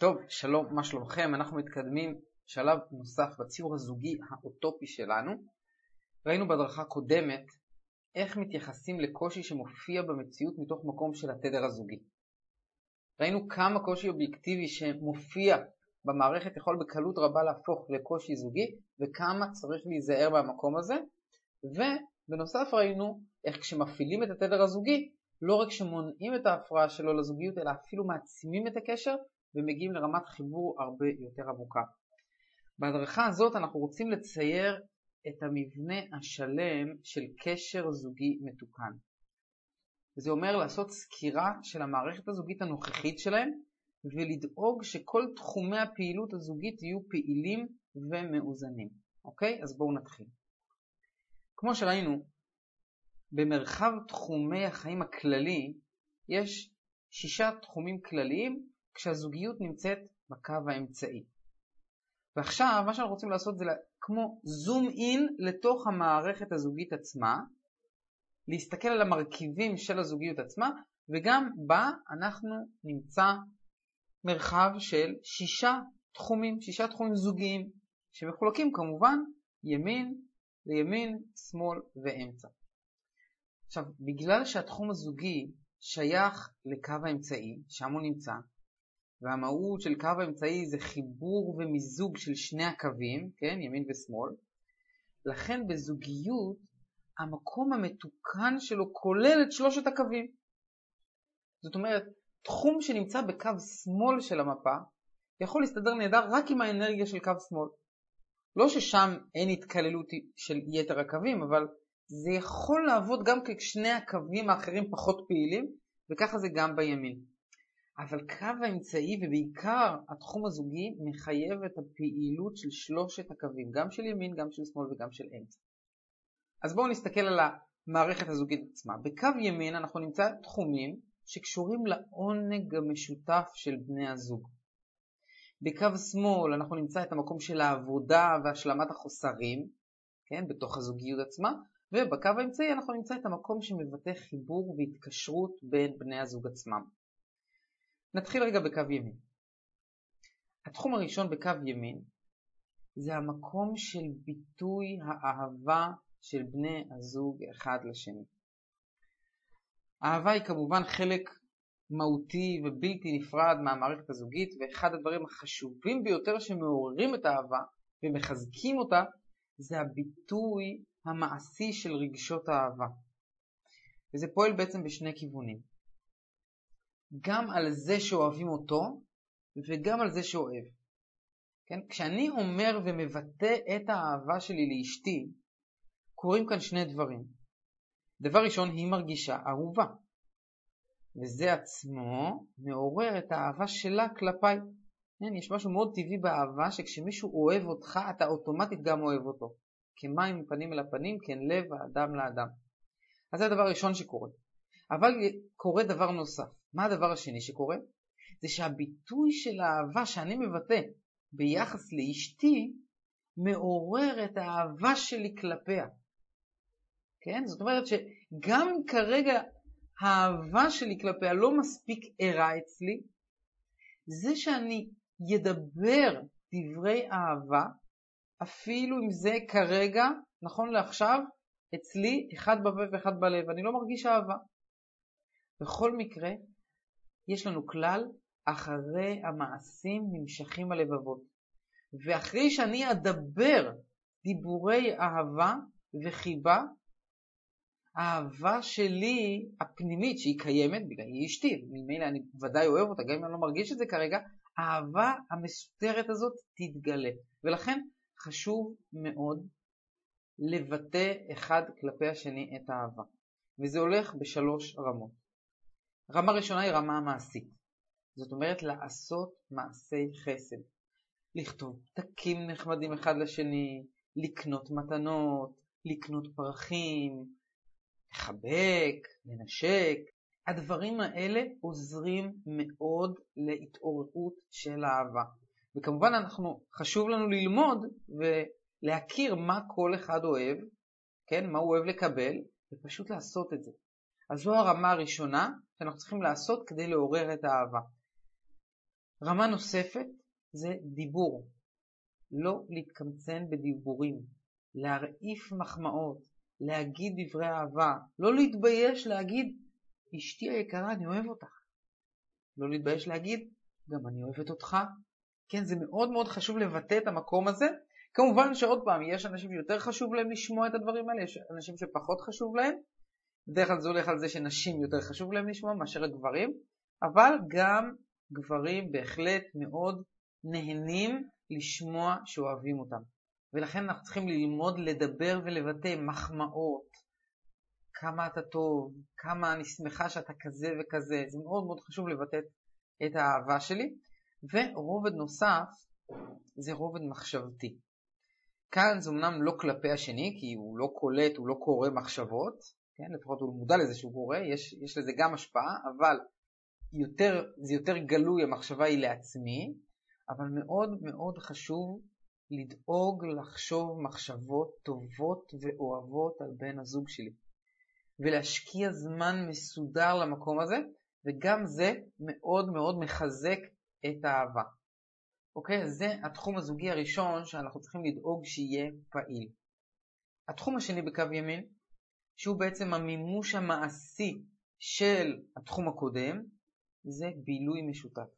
טוב, שלום, מה שלומכם? אנחנו מתקדמים שלב נוסף בציור הזוגי האוטופי שלנו. ראינו בהדרכה קודמת איך מתייחסים לקושי שמופיע במציאות מתוך מקום של התדר הזוגי. ראינו כמה קושי אובייקטיבי שמופיע במערכת יכול בקלות רבה להפוך לקושי זוגי וכמה צריך להיזהר מהמקום הזה ובנוסף ראינו איך כשמפעילים את התדר הזוגי לא רק שמונעים את ההפרעה שלו לזוגיות אלא אפילו מעצימים את הקשר ומגיעים לרמת חיבור הרבה יותר עמוקה. בהדרכה הזאת אנחנו רוצים לצייר את המבנה השלם של קשר זוגי מתוקן. זה אומר לעשות סקירה של המערכת הזוגית הנוכחית שלהם ולדאוג שכל תחומי הפעילות הזוגית יהיו פעילים ומאוזנים. אוקיי? אז בואו נתחיל. כמו שראינו, במרחב תחומי החיים הכללי יש שישה תחומים כלליים כשהזוגיות נמצאת בקו האמצעי. ועכשיו מה שאנחנו רוצים לעשות זה כמו זום אין לתוך המערכת הזוגית עצמה, להסתכל על המרכיבים של הזוגיות עצמה, וגם בה אנחנו נמצא מרחב של שישה תחומים, שישה תחומים זוגיים, שמחולקים כמובן ימין לימין, שמאל ואמצע. עכשיו, בגלל שהתחום הזוגי שייך לקו האמצעי, שם הוא נמצא, והמהות של קו האמצעי זה חיבור ומיזוג של שני הקווים, כן, ימין ושמאל, לכן בזוגיות המקום המתוקן שלו כולל את שלושת הקווים. זאת אומרת, תחום שנמצא בקו שמאל של המפה יכול להסתדר נהדר רק עם האנרגיה של קו שמאל. לא ששם אין התקללות של יתר הקווים, אבל זה יכול לעבוד גם כשני הקווים האחרים פחות פעילים, וככה זה גם בימין. אבל קו האמצעי ובעיקר התחום הזוגי מחייב את הפעילות של שלושת הקווים, גם של ימין, גם של שמאל וגם של אמצע. אז בואו נסתכל על המערכת הזוגית עצמה. בקו ימין אנחנו נמצא תחומים שקשורים לעונג המשותף של בני הזוג. בקו שמאל אנחנו נמצא את המקום של העבודה והשלמת החוסרים, כן, בתוך הזוגיות עצמה, ובקו האמצעי אנחנו נמצא את המקום שמבטא חיבור והתקשרות בין בני הזוג עצמם. נתחיל רגע בקו ימין. התחום הראשון בקו ימין זה המקום של ביטוי האהבה של בני הזוג אחד לשני. האהבה היא כמובן חלק מהותי ובלתי נפרד מהמערכת הזוגית ואחד הדברים החשובים ביותר שמעוררים את האהבה ומחזקים אותה זה הביטוי המעשי של רגשות האהבה. וזה פועל בעצם בשני כיוונים. גם על זה שאוהבים אותו וגם על זה שאוהב. כן? כשאני אומר ומבטא את האהבה שלי לאשתי, קורים כאן שני דברים. דבר ראשון, היא מרגישה אהובה, וזה עצמו מעורר את האהבה שלה כלפיי. כן? יש משהו מאוד טבעי באהבה, שכשמישהו אוהב אותך, אתה אוטומטית גם אוהב אותו. כמים פנים אל הפנים, כן לב האדם לאדם. אז זה הדבר הראשון שקורה. אבל קורה דבר נוסף. מה הדבר השני שקורה? זה שהביטוי של האהבה שאני מבטא ביחס לאשתי מעורר את האהבה שלי כלפיה. כן? זאת אומרת שגם אם כרגע האהבה שלי כלפיה לא מספיק ערה אצלי, זה שאני ידבר דברי אהבה, אפילו אם זה כרגע, נכון לעכשיו, אצלי אחד בפה ואחד בלב, אני לא מרגיש אהבה. בכל מקרה, יש לנו כלל, אחרי המעשים נמשכים הלבבות. ואחרי שאני אדבר דיבורי אהבה וחיבה, האהבה שלי הפנימית שהיא קיימת, בגלל היא אשתי, ממילא אני ודאי אוהב אותה, גם אם אני לא מרגיש את זה כרגע, האהבה המסותרת הזאת תתגלה. ולכן חשוב מאוד לבטא אחד כלפי השני את האהבה. וזה הולך בשלוש רמות. רמה ראשונה היא רמה מעשית. זאת אומרת לעשות מעשי חסד. לכתוב פתקים נחמדים אחד לשני, לקנות מתנות, לקנות פרחים, לחבק, לנשק. הדברים האלה עוזרים מאוד להתעוררות של האהבה. וכמובן אנחנו, חשוב לנו ללמוד ולהכיר מה כל אחד אוהב, כן, מה הוא אוהב לקבל, ופשוט לעשות את זה. אז זו הרמה הראשונה שאנחנו צריכים לעשות כדי לעורר את האהבה. רמה נוספת זה דיבור. לא להתקמצן בדיבורים, להרעיף מחמאות, להגיד דברי אהבה, לא להתבייש להגיד, אשתי היקרה, אני אוהב אותך. לא להתבייש להגיד, גם אני אוהבת אותך. כן, זה מאוד מאוד חשוב לבטא את המקום הזה. כמובן שעוד פעם, יש אנשים שיותר חשוב להם לשמוע את הדברים האלה, יש אנשים שפחות חשוב להם. בדרך כלל זה הולך על זה שנשים יותר חשוב להם לשמוע מאשר הגברים, אבל גם גברים בהחלט מאוד נהנים לשמוע שאוהבים אותם. ולכן אנחנו צריכים ללמוד לדבר ולבטא מחמאות, כמה אתה טוב, כמה אני שמחה שאתה כזה וכזה, זה מאוד מאוד חשוב לבטא את האהבה שלי. ורובד נוסף זה רובד מחשבתי. כאן זה אמנם לא כלפי השני, כי הוא לא קולט, הוא לא קורא מחשבות, כן? לפחות הוא מודע לזה שהוא קורא, יש, יש לזה גם השפעה, אבל יותר, זה יותר גלוי, המחשבה היא לעצמי, אבל מאוד מאוד חשוב לדאוג לחשוב מחשבות טובות ואוהבות על בן הזוג שלי. ולהשקיע זמן מסודר למקום הזה, וגם זה מאוד מאוד מחזק את האהבה. אוקיי? זה התחום הזוגי הראשון שאנחנו צריכים לדאוג שיהיה פעיל. התחום השני בקו ימין, שהוא בעצם המימוש המעשי של התחום הקודם, זה בילוי משותף.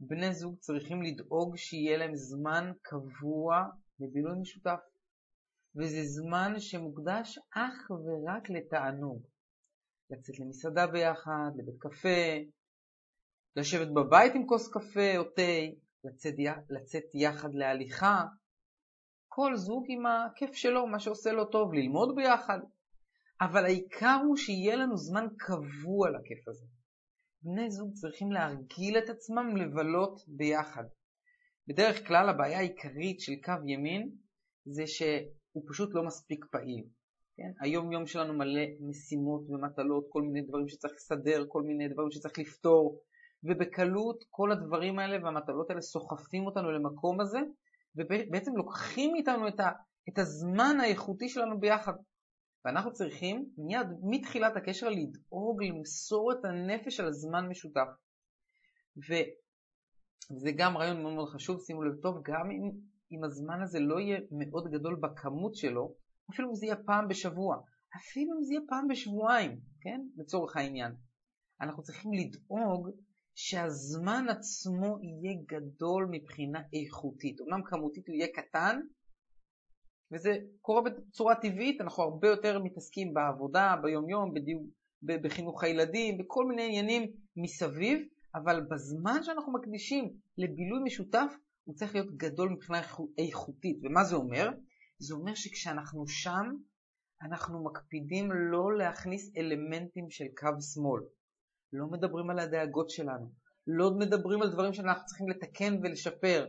בני זוג צריכים לדאוג שיהיה להם זמן קבוע לבילוי משותף. וזה זמן שמוקדש אך ורק לתענוג. לצאת למסעדה ביחד, לבית קפה, לשבת בבית עם כוס קפה או תה, לצאת, לצאת יחד להליכה. כל זוג עם הכיף שלו, מה שעושה לו טוב, ללמוד ביחד. אבל העיקר הוא שיהיה לנו זמן קבוע לכיף הזה. בני זוג צריכים להרגיל את עצמם לבלות ביחד. בדרך כלל הבעיה העיקרית של קו ימין זה שהוא פשוט לא מספיק פעיל. כן? היום יום שלנו מלא משימות ומטלות, כל מיני דברים שצריך לסדר, כל מיני דברים שצריך לפתור, ובקלות כל הדברים האלה והמטלות האלה סוחפים אותנו למקום הזה, ובעצם לוקחים איתנו את, ה, את הזמן האיכותי שלנו ביחד. ואנחנו צריכים מיד מתחילת הקשר לדאוג למסור את הנפש על זמן משותף. וזה גם רעיון מאוד מאוד חשוב, שימו לב טוב, גם אם, אם הזמן הזה לא יהיה מאוד גדול בכמות שלו, אפילו אם זה יהיה פעם בשבוע, אפילו אם זה יהיה פעם בשבועיים, כן? לצורך העניין. אנחנו צריכים לדאוג שהזמן עצמו יהיה גדול מבחינה איכותית. אמנם כמותית הוא יהיה קטן, וזה קורה בצורה טבעית, אנחנו הרבה יותר מתעסקים בעבודה, ביומיום, בדיוק, בחינוך הילדים, בכל מיני עניינים מסביב, אבל בזמן שאנחנו מקדישים לבילוי משותף, הוא צריך להיות גדול מבחינה איכותית. ומה זה אומר? זה אומר שכשאנחנו שם, אנחנו מקפידים לא להכניס אלמנטים של קו שמאל. לא מדברים על הדאגות שלנו, לא מדברים על דברים שאנחנו צריכים לתקן ולשפר.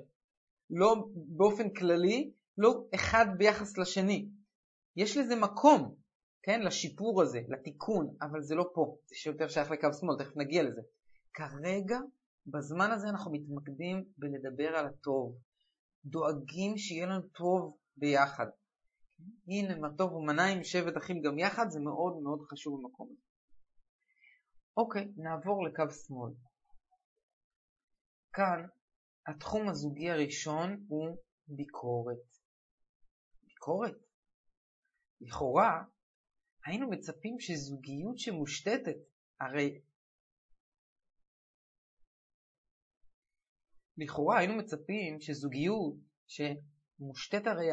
לא באופן כללי, לא אחד ביחס לשני. יש לזה מקום, כן, לשיפור הזה, לתיקון, אבל זה לא פה, זה שיותר שייך לקו שמאל, תכף נגיע לזה. כרגע, בזמן הזה אנחנו מתמקדים בלדבר על הטוב, דואגים שיהיה לנו טוב ביחד. הנה מה טוב ומנעים שבט אחים גם יחד, זה מאוד מאוד חשוב במקום הזה. אוקיי, נעבור לקו שמאל. כאן התחום הזוגי הראשון הוא ביקורת. ביקורת. לכאורה, היינו מצפים שזוגיות שמושתתת, הרי לכאורה היינו מצפים שזוגיות שמושתתת הרי,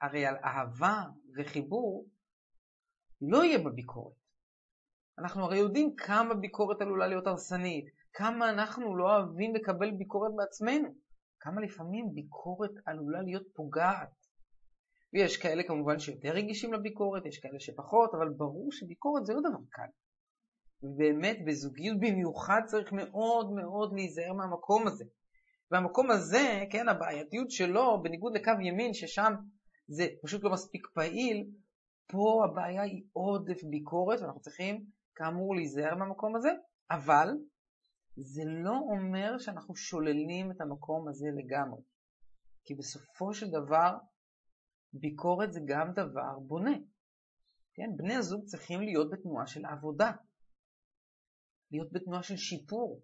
הרי על אהבה וחיבור, לא יהיה בה ביקורת. אנחנו הרי יודעים כמה ביקורת עלולה להיות הרסנית, כמה אנחנו לא אוהבים לקבל ביקורת בעצמנו, כמה לפעמים ביקורת עלולה להיות פוגעת. ויש כאלה כמובן שיותר רגישים לביקורת, יש כאלה שפחות, אבל ברור שביקורת זה לא דבר קל. ובאמת בזוגיות במיוחד צריך מאוד מאוד להיזהר מהמקום הזה. והמקום הזה, כן, הבעייתיות שלו, בניגוד לקו ימין, ששם זה פשוט לא מספיק פעיל, פה הבעיה היא עודף ביקורת, ואנחנו צריכים כאמור להיזהר מהמקום הזה, אבל זה לא אומר שאנחנו שוללים את המקום הזה לגמרי. כי בסופו של דבר, ביקורת זה גם דבר בונה. כן? בני הזוג צריכים להיות בתנועה של עבודה, להיות בתנועה של שיפור,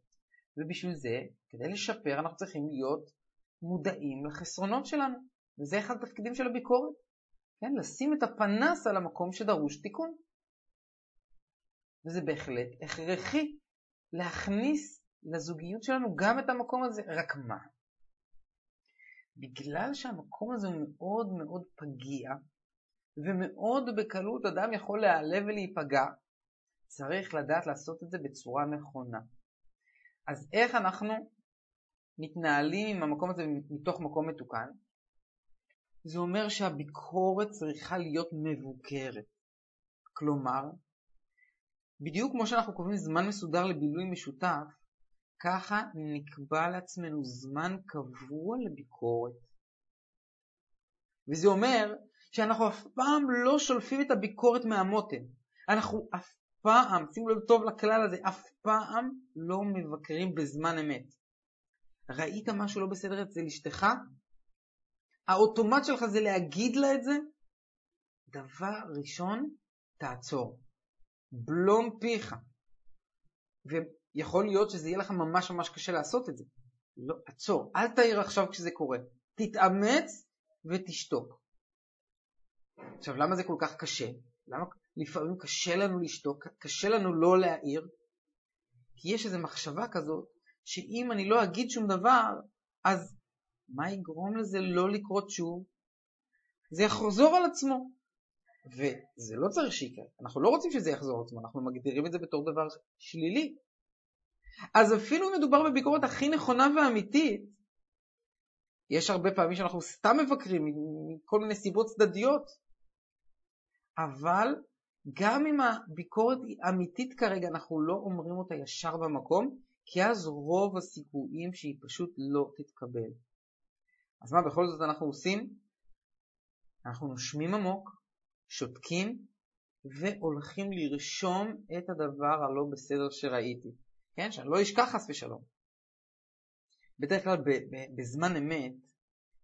ובשביל זה, כדי לשפר, אנחנו צריכים להיות מודעים לחסרונות שלנו. וזה אחד התפקידים של הביקורת. כן? לשים את הפנס על המקום שדרוש תיקון. וזה בהחלט הכרחי להכניס לזוגיות שלנו גם את המקום הזה. רק מה? בגלל שהמקום הזה הוא מאוד מאוד פגיע, ומאוד בקלות אדם יכול להיעלב ולהיפגע, צריך לדעת לעשות את זה בצורה נכונה. אז איך אנחנו מתנהלים עם המקום הזה מתוך מקום מתוקן? זה אומר שהביקורת צריכה להיות מבוקרת. כלומר, בדיוק כמו שאנחנו קובעים זמן מסודר לבילוי משותף, ככה נקבע לעצמנו זמן קבוע לביקורת. וזה אומר שאנחנו אף פעם לא שולפים את הביקורת מהמותן. אנחנו אף פעם, שימו לב טוב לכלל הזה, אף פעם לא מבקרים בזמן אמת. ראית משהו לא בסדר אצל אשתך? האוטומט שלך זה להגיד לה את זה? דבר ראשון, תעצור. בלום פיך. ויכול להיות שזה יהיה לך ממש ממש קשה לעשות את זה. לא, עצור, אל תעיר עכשיו כשזה קורה. תתאמץ ותשתוק. עכשיו, למה זה כל כך קשה? למה לפעמים קשה לנו לשתוק, קשה לנו לא להעיר? כי יש איזו מחשבה כזאת, שאם אני לא אגיד שום דבר, אז מה יגרום לזה לא לקרות שוב? זה יחזור על עצמו. וזה לא צריך שיקרה, אנחנו לא רוצים שזה יחזור על עצמו, אנחנו מגדירים את זה בתור דבר שלילי. אז אפילו אם מדובר בביקורת הכי נכונה ואמיתית, יש הרבה פעמים שאנחנו סתם מבקרים מכל מיני סיבות צדדיות, אבל גם אם הביקורת היא אמיתית כרגע, אנחנו לא אומרים אותה ישר במקום, כי אז רוב הסיכויים שהיא פשוט לא תתקבל. אז מה בכל זאת אנחנו עושים? אנחנו נושמים עמוק, שותקים, והולכים לרשום את הדבר הלא בסדר שראיתי. כן? שאני לא אשכח חס ושלום. בדרך כלל בזמן אמת,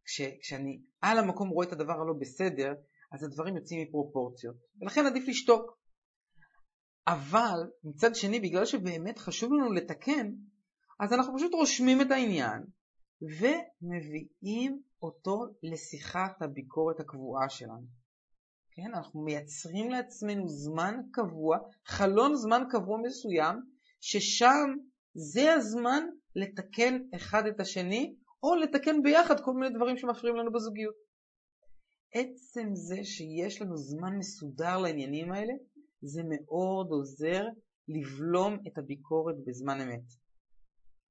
כש, כשאני על המקום רואה את הדבר הלא בסדר, אז הדברים יוצאים מפרופורציות, ולכן עדיף לשתוק. אבל מצד שני, בגלל שבאמת חשוב לנו לתקן, אז אנחנו פשוט רושמים את העניין ומביאים אותו לשיחת הביקורת הקבועה שלנו. כן, אנחנו מייצרים לעצמנו זמן קבוע, חלון זמן קבוע מסוים, ששם זה הזמן לתקן אחד את השני, או לתקן ביחד כל מיני דברים שמפריעים לנו בזוגיות. עצם זה שיש לנו זמן מסודר לעניינים האלה, זה מאוד עוזר לבלום את הביקורת בזמן אמת.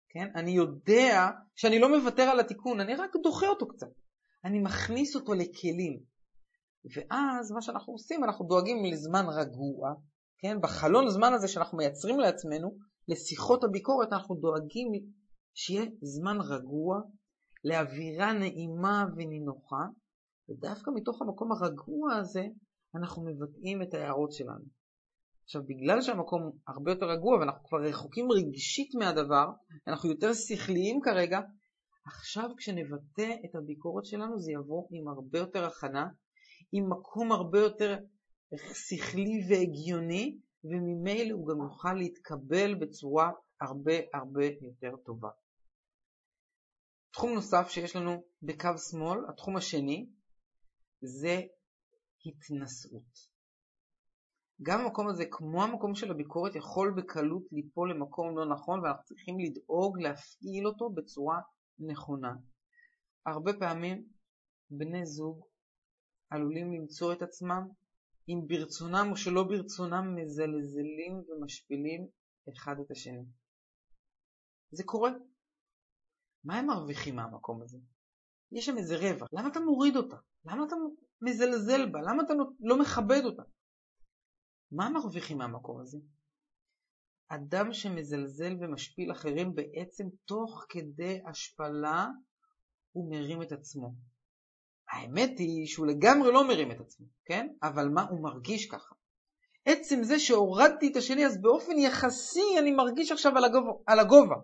כן? אני יודע שאני לא מוותר על התיקון, אני רק דוחה אותו קצת. אני מכניס אותו לכלים. ואז מה שאנחנו עושים, אנחנו דואגים לזמן רגוע, כן? בחלון זמן הזה שאנחנו מייצרים לעצמנו, לשיחות הביקורת, אנחנו דואגים שיהיה זמן רגוע, לאווירה נעימה ונינוחה, ודווקא מתוך המקום הרגוע הזה אנחנו מבטאים את ההערות שלנו. עכשיו, בגלל שהמקום הרבה יותר רגוע ואנחנו כבר רחוקים רגשית מהדבר, אנחנו יותר שכליים כרגע, עכשיו כשנבטא את הביקורת שלנו זה יבוא עם הרבה יותר הכנה, עם מקום הרבה יותר שכלי והגיוני, וממילא הוא גם יוכל להתקבל בצורה הרבה הרבה יותר טובה. תחום נוסף שיש לנו בקו שמאל, התחום השני, זה התנשאות. גם המקום הזה, כמו המקום של הביקורת, יכול בקלות ליפול למקום לא נכון ואנחנו צריכים לדאוג להפעיל אותו בצורה נכונה. הרבה פעמים בני זוג עלולים למצוא את עצמם אם ברצונם או שלא ברצונם מזלזלים ומשפילים אחד את השני. זה קורה. מה הם מרוויחים מהמקום הזה? יש שם איזה רווח, למה אתה מוריד אותה? למה אתה מזלזל בה? למה אתה לא מכבד אותה? מה מרוויחים מהמקום הזה? אדם שמזלזל ומשפיל אחרים בעצם תוך כדי השפלה הוא מרים את עצמו. האמת היא שהוא לגמרי לא מרים את עצמו, כן? אבל מה הוא מרגיש ככה? עצם זה שהורדתי את השני, אז באופן יחסי אני מרגיש עכשיו על הגובה, על הגובה.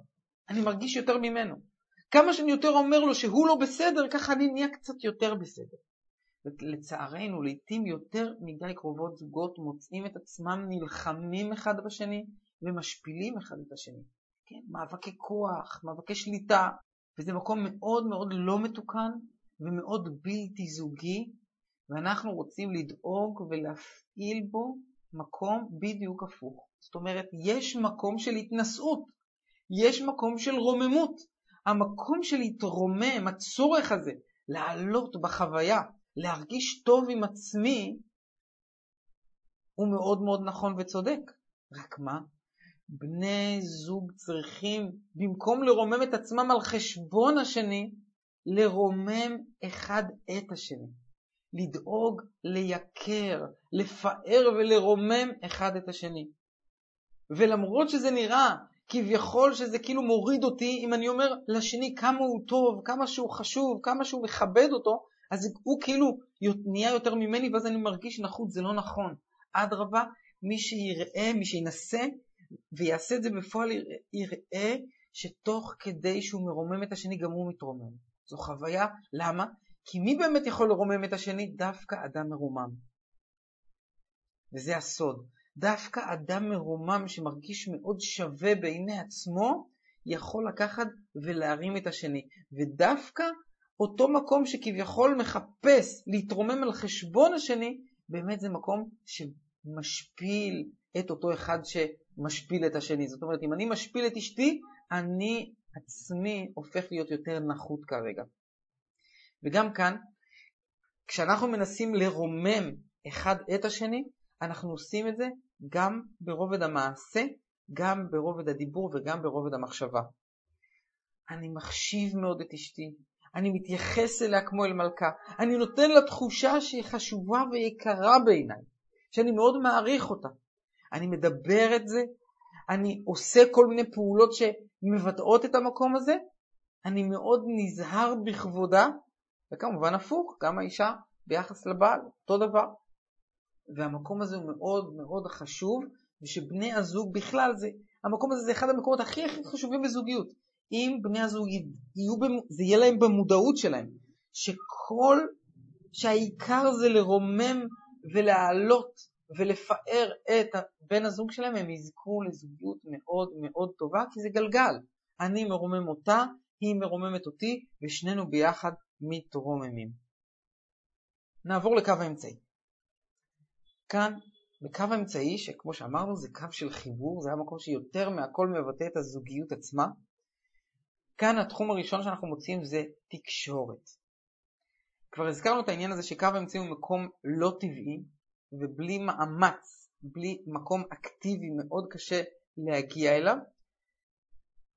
אני מרגיש יותר ממנו. כמה שאני יותר אומר לו שהוא לא בסדר, ככה אני נהיה קצת יותר בסדר. לצערנו, לעתים יותר מדי קרובות זוגות מוצאים את עצמם נלחמים אחד בשני ומשפילים אחד את השני. כן, מאבקי כוח, מאבקי שליטה, וזה מקום מאוד מאוד לא מתוקן ומאוד בלתי זוגי, ואנחנו רוצים לדאוג ולהפעיל בו מקום בדיוק הפוך. זאת אומרת, יש מקום של התנשאות, יש מקום של רוממות. המקום של להתרומם, הצורך הזה, לעלות בחוויה, להרגיש טוב עם עצמי, הוא מאוד מאוד נכון וצודק. רק מה? בני זוג צריכים, במקום לרומם את עצמם על חשבון השני, לרומם אחד את השני. לדאוג לייקר, לפאר ולרומם אחד את השני. ולמרות שזה נראה כביכול שזה כאילו מוריד אותי, אם אני אומר לשני כמה הוא טוב, כמה שהוא חשוב, כמה שהוא מכבד אותו, אז הוא כאילו נהיה יותר ממני ואז אני מרגיש נחות, זה לא נכון. אדרבה, מי שיראה, מי שינסה ויעשה את זה בפועל, יראה שתוך כדי שהוא מרומם את השני, גם הוא מתרומם. זו חוויה, למה? כי מי באמת יכול לרומם את השני? דווקא אדם מרומם. וזה הסוד. דווקא אדם מרומם שמרגיש מאוד שווה בעיני עצמו, יכול לקחת ולהרים את השני. ודווקא אותו מקום שכביכול מחפש להתרומם על חשבון השני, באמת זה מקום שמשפיל את אותו אחד שמשפיל את השני. זאת אומרת, אם אני משפיל את אשתי, אני עצמי הופך להיות יותר נחות כרגע. וגם כאן, כשאנחנו מנסים לרומם אחד את השני, אנחנו עושים את זה גם ברובד המעשה, גם ברובד הדיבור וגם ברובד המחשבה. אני מחשיב מאוד את אשתי, אני מתייחס אליה כמו אל מלכה, אני נותן לה תחושה שהיא חשובה ויקרה בעיניי, שאני מאוד מעריך אותה. אני מדבר את זה, אני עושה כל מיני פעולות שמבטאות את המקום הזה, אני מאוד נזהר בכבודה, וכמובן הפוך, גם האישה ביחס לבעל, אותו דבר. והמקום הזה הוא מאוד מאוד חשוב, ושבני הזוג בכלל זה, המקום הזה זה אחד המקומות הכי הכי חשובים בזוגיות. אם בני הזוג יהיו, זה יהיה להם במודעות שלהם, שכל, שהעיקר זה לרומם ולהעלות ולפאר את בן הזוג שלהם, הם יזכו לזוגיות מאוד מאוד טובה, כי זה גלגל. אני מרומם אותה, היא מרוממת אותי, ושנינו ביחד מתרוממים. נעבור לקו האמצעי. כאן, בקו האמצעי, שכמו שאמרנו זה קו של חיבור, זה המקום שיותר מהכל מבטא את הזוגיות עצמה. כאן התחום הראשון שאנחנו מוצאים זה תקשורת. כבר הזכרנו את העניין הזה שקו האמצעי הוא מקום לא טבעי, ובלי מאמץ, בלי מקום אקטיבי מאוד קשה להגיע אליו.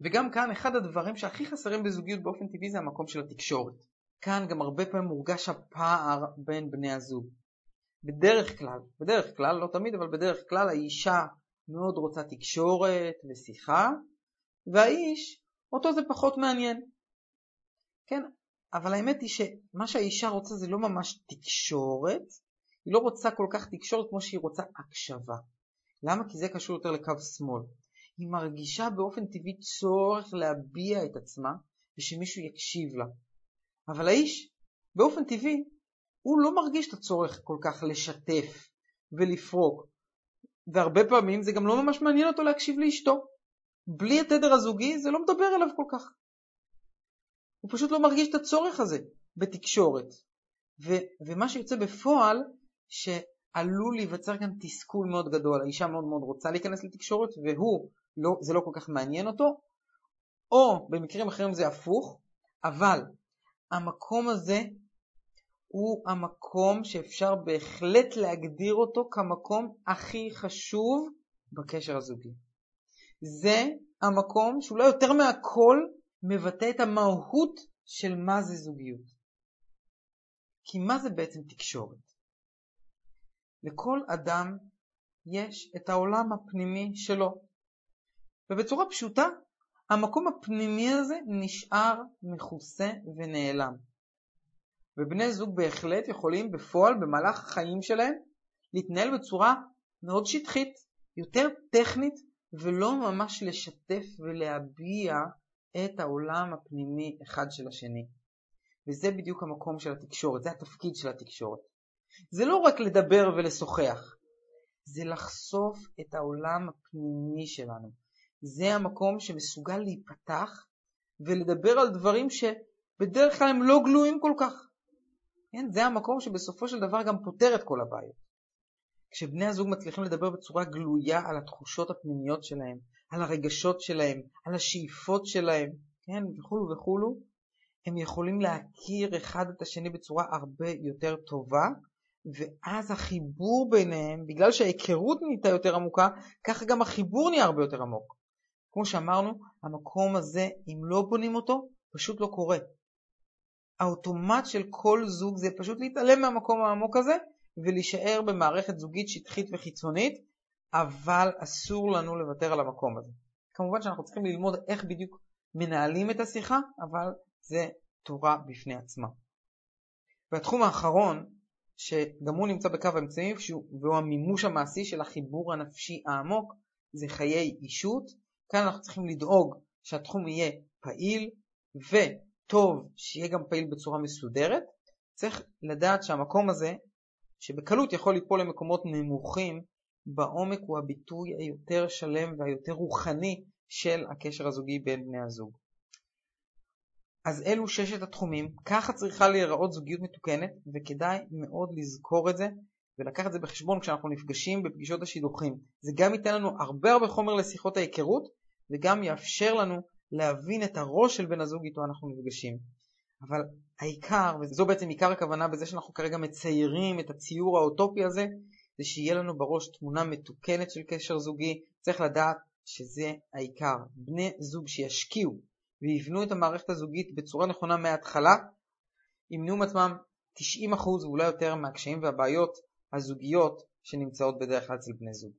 וגם כאן אחד הדברים שהכי חסרים בזוגיות באופן טבעי זה המקום של התקשורת. כאן גם הרבה פעמים מורגש הפער בין בני הזוג. בדרך כלל, בדרך כלל, לא תמיד, אבל בדרך כלל האישה מאוד רוצה תקשורת ושיחה, והאיש, אותו זה פחות מעניין. כן, אבל האמת היא שמה שהאישה רוצה זה לא ממש תקשורת, היא לא רוצה כל כך תקשורת כמו שהיא רוצה הקשבה. למה? כי זה קשור יותר לקו שמאל. היא מרגישה באופן טבעי צורך להביע את עצמה ושמישהו יקשיב לה. אבל האיש, באופן טבעי, הוא לא מרגיש את הצורך כל כך לשתף ולפרוק. והרבה פעמים זה גם לא ממש מעניין אותו להקשיב לאשתו. בלי התדר הזוגי זה לא מדבר אליו כל כך. הוא פשוט לא מרגיש את הצורך הזה בתקשורת. ומה שיוצא בפועל, שעלול להיווצר כאן תסכול מאוד גדול. האישה מאוד מאוד רוצה להיכנס לתקשורת והוא, לא, זה לא כל כך מעניין אותו, או במקרים אחרים זה הפוך, אבל המקום הזה הוא המקום שאפשר בהחלט להגדיר אותו כמקום הכי חשוב בקשר הזוגי. זה המקום שאולי יותר מהכל מבטא את המהות של מה זה זוגיות. כי מה זה בעצם תקשורת? לכל אדם יש את העולם הפנימי שלו. ובצורה פשוטה, המקום הפנימי הזה נשאר מכוסה ונעלם. ובני זוג בהחלט יכולים בפועל במהלך החיים שלהם להתנהל בצורה מאוד שטחית, יותר טכנית, ולא ממש לשתף ולהביע את העולם הפנימי אחד של השני. וזה בדיוק המקום של התקשורת, זה התפקיד של התקשורת. זה לא רק לדבר ולשוחח, זה לחשוף את העולם הפנימי שלנו. זה המקום שמסוגל להיפתח ולדבר על דברים שבדרך כלל הם לא גלויים כל כך. כן, זה המקום שבסופו של דבר גם פותר את כל הבעיות. כשבני הזוג מצליחים לדבר בצורה גלויה על התחושות הפנימיות שלהם, על הרגשות שלהם, על השאיפות שלהם, כן, וכולו וכולו, הם יכולים להכיר אחד את השני בצורה הרבה יותר טובה, ואז החיבור ביניהם, בגלל שההיכרות נהייתה יותר עמוקה, ככה גם החיבור נהיה הרבה יותר עמוק. כמו שאמרנו, המקום הזה, אם לא בונים אותו, פשוט לא קורה. האוטומט של כל זוג זה פשוט להתעלם מהמקום העמוק הזה ולהישאר במערכת זוגית שטחית וחיצונית, אבל אסור לנו לוותר על המקום הזה. כמובן שאנחנו צריכים ללמוד איך בדיוק מנהלים את השיחה, אבל זה תורה בפני עצמה. והתחום האחרון, שגם הוא נמצא בקו האמצעים, והוא המימוש המעשי של החיבור הנפשי העמוק, זה חיי אישות. כאן אנחנו צריכים לדאוג שהתחום יהיה פעיל וטוב, שיהיה גם פעיל בצורה מסודרת. צריך לדעת שהמקום הזה, שבקלות יכול ליפול למקומות נמוכים, בעומק הוא הביטוי היותר שלם והיותר רוחני של הקשר הזוגי בין בני הזוג. אז אלו ששת התחומים, ככה צריכה להיראות זוגיות מתוקנת, וכדאי מאוד לזכור את זה ולקחת את זה בחשבון כשאנחנו נפגשים בפגישות השידוכים. זה גם ייתן לנו הרבה הרבה חומר לשיחות ההיכרות, וגם יאפשר לנו להבין את הראש של בן הזוג איתו אנחנו נפגשים. אבל העיקר, וזו בעצם עיקר הכוונה בזה שאנחנו כרגע מציירים את הציור האוטופי הזה, זה שיהיה לנו בראש תמונה מתוקנת של קשר זוגי, צריך לדעת שזה העיקר. בני זוג שישקיעו ויבנו את המערכת הזוגית בצורה נכונה מההתחלה, ימנעו מעצמם 90% ואולי יותר מהקשיים והבעיות הזוגיות שנמצאות בדרך כלל אצל בני זוג.